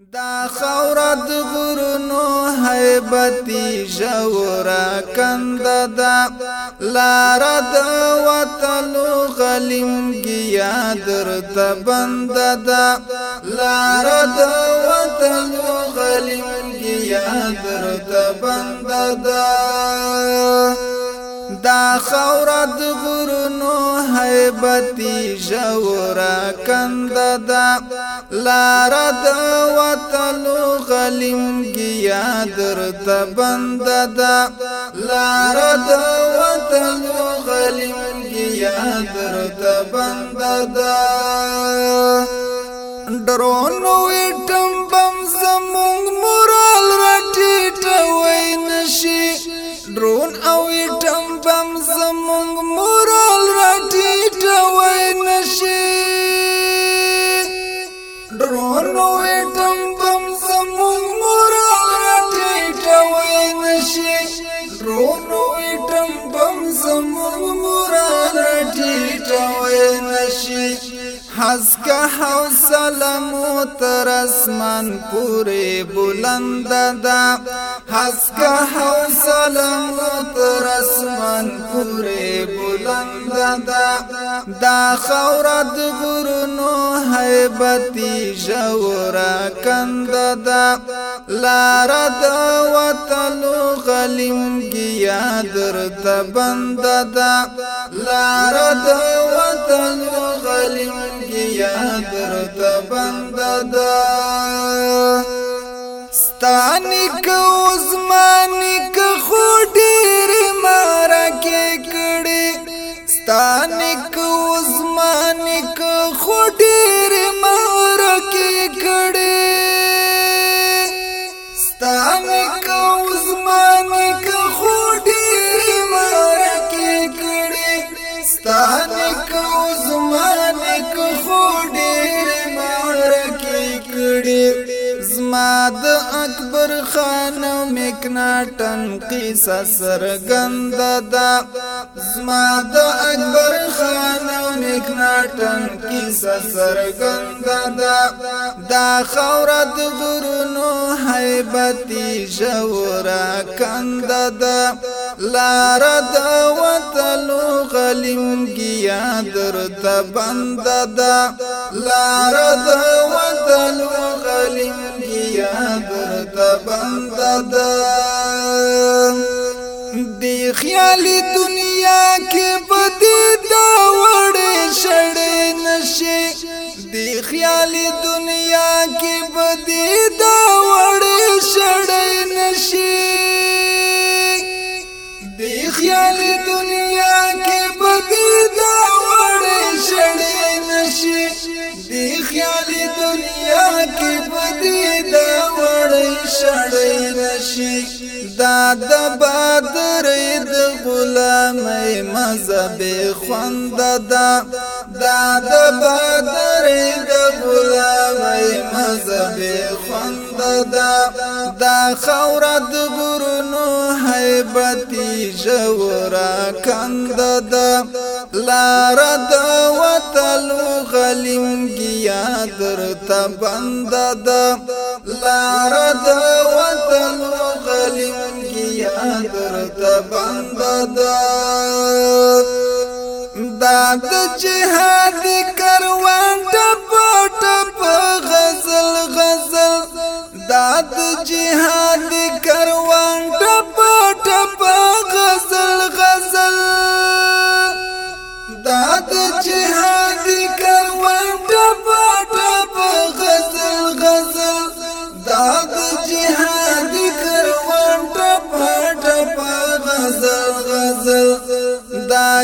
دا خورد غرونو حیبتی جورا کند دا لارد وطلو غلیم گیا در تبند دا لارد وطلو غلیم گیا در تبند دا دا خورد غرونو حیبتی جورا کند دا لارد وطلو غلیم گیا در تبند دا لارد وطلو غلیم گیا در تبند دا درونوی حسکه حوصله مو تر اسمان پورې بلند ده حسکه حوصله مو تر اسمان پورې بلند ده دا خورد غرونو هیبتی ژوره کند ده لار د وتلو غلیم گیا درته بند ده لار د وتلو غلیم یاد رته بنده ده ستانه کو خیبر خان او مکناټن قصه سرګند دا زما د اکبر خان او مکناټن قصه سرګند دا دا خورت غرونو حیبتی جورا کند دا لار د وتلو غلیم گیا درته بند دا لار د وتلو غلیم گیا بنده ده دی خیال دنیا دا د بدر د غلامې مذهب خوند دا دا د بدر د غلامې مذهب خوند دا دا خورد ګورنو هيبتي جورا کند دا لار د وتلو غلیم گیا در تبند دا لار د وتلو غلیم درته بنده ده دا د جهاد کروان ټپ ټپ غزل غزل دا د جهاد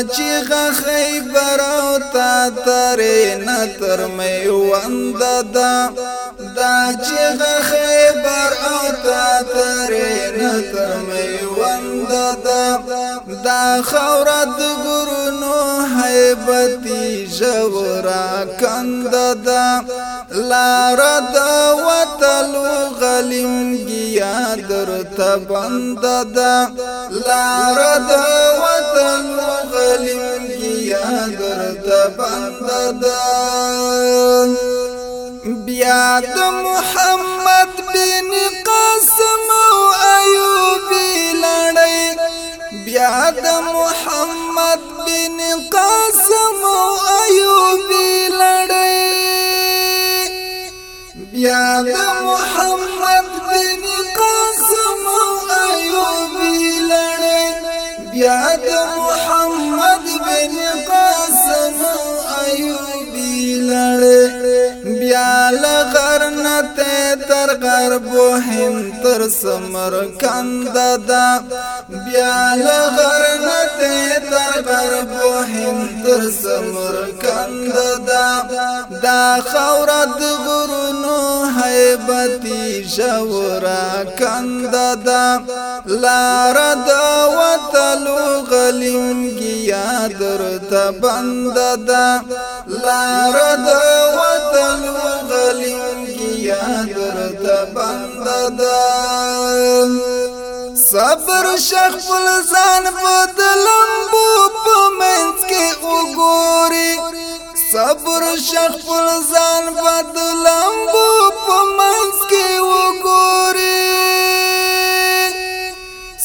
دا چې خیبر او تا ترې نتر مې وند دا دا چې خیبر او تا ترې نتر مې وند دا دا خورد ګورنو حیبتی ژورا کند دا لار دا وتلو غلیم گیا در تبند دا لار دا ظالم گیا درد بند دا بیا د محمد بن قاسم او ایوبی لړۍ بیا د محمد بن قاسم او ایوبی لړۍ بیا د محمد بن قاسم او ایوبی لړۍ بیا د لغر نته تر غرب هند تر سمرقند دا بیا لغر نته تر غرب هند تر سمرقند دا دا خورد غرونو حیبتی جورا کند دا لار دا وتلو غلیم گیا در تبند دا لار دا درته بنده ده صبر شیخ فل ځان په لمبو په منځ کې وګوري صبر شیخ فل ځان په لمبو په منځ کې وګوري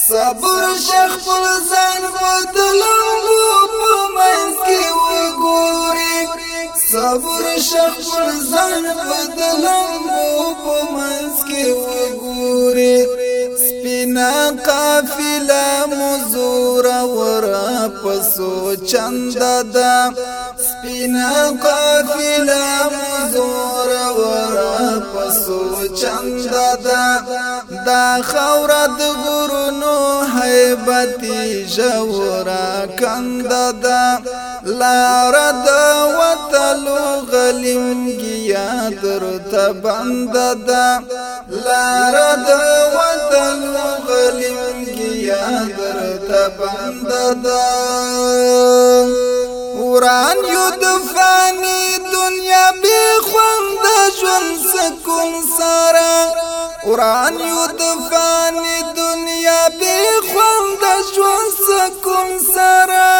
صبر شیخ فل ځان په لمبو په منځ کې وګوري صبر شیخ فل ځان په لمبو په منځ کې وګوري سپینا قافله مزور ور پسو چند ده سپینا قافلا مزور ورا پسو چند دا دا خورد گرونو حیبتی جورا کند دا لارد وطلو غلیم گیا درت بند دا لارد وطلو غلیم گیا درت بند دا ورا د فانی دنیا بی خوند ژوند سکون سره وران یو د فانی دنیا بی خوند ژوند سکون سره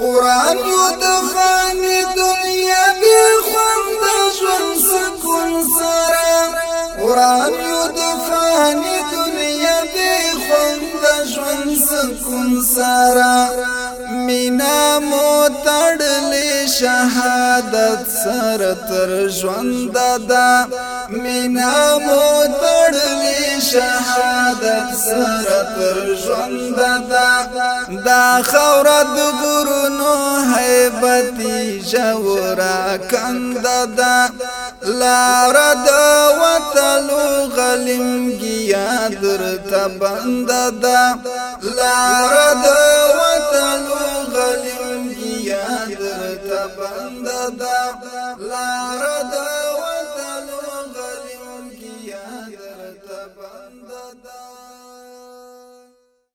وران یو د فانی دنیا بی خوند ژوند سکون سره وران یو د فانی دنیا بی خوند سکون شهادت سره تر ژوند دا مینا مو تړلې شهادت سره تر ژوند دا دا خورد ګورونو هيبتي جورا کند دا لار د وتلو غلیم گیا در تبند دا لار د